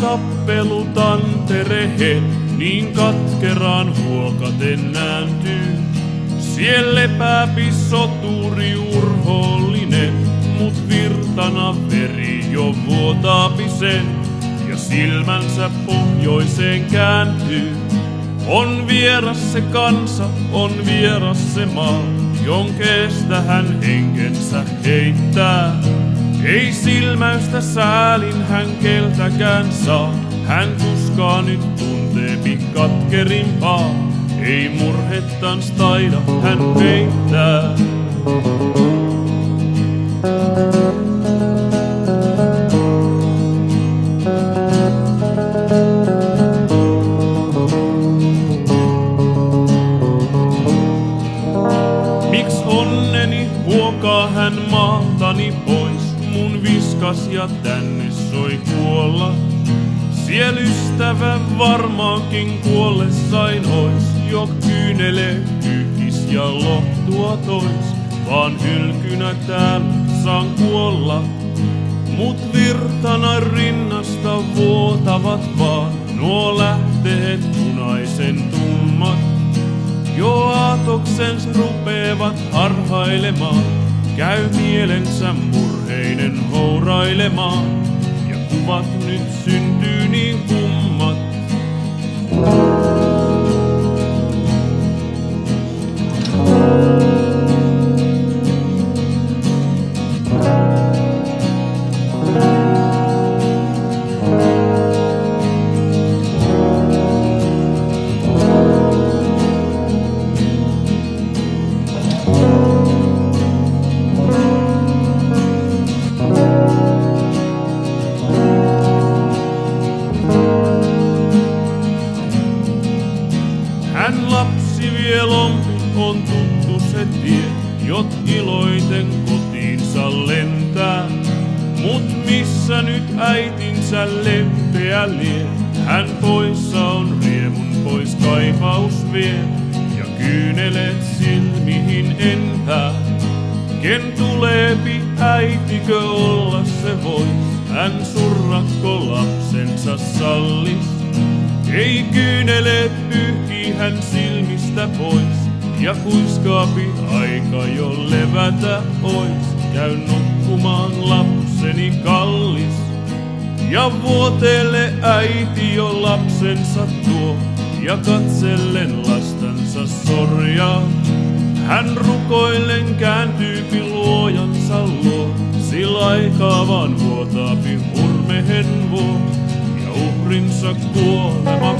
tappelu tanterehe, niin katkeraan huokaten nääntyy. Siellä lepääpi soturi urhollinen, mut virtana veri jo vuotaapi sen, ja silmänsä pohjoiseen kääntyy. On vieras se kansa, on vieras se maa, jonkeesta hän henkensä heittää. Ei silmäystä säälin hän keltäkään saa, hän tuskaa nyt tunteepi katkerimpaa. Ei murhettans taida hän peittää. Miks onneni huokaa hän maaltani pois, mun viskas ja tänne soi kuolla. Siel ystävä varmaankin kuollessain ois, jo kyynele pyyhkis ja lohtua tois, vaan hylkynä täällä saan kuolla. Mut virtana rinnasta vuotavat vaan nuo lähteet punaisen tummat. Jo aatoksens rupeevat harhailemaan, käy mielensä murheinen hourailemaan, ja kuvat nyt syntyy niin kummat. On tuttu se tie, jot iloiten kotiinsa lentää. Mut missä nyt äitinsä lempeä lie, hän poissa on riemun pois kaipaus vie, ja kyyneleet silmihin entää. Ken tuleepi äitikö olla se vois, hän surrakko lapsensa sallis. Ei kyyneleet pyyhkii hän silmistä pois, ja kuiskaapi aika jo levätä ois. Käy nukkumaan lapseni kallis, ja vuotelle äiti jo lapsensa tuo, ja katsellen lastansa sorjaa. Hän rukoillen kääntyypi luojansa luo, sillä aikaa vaan vuotaapi hurmehen vuo, ja uhrinsa kuolema.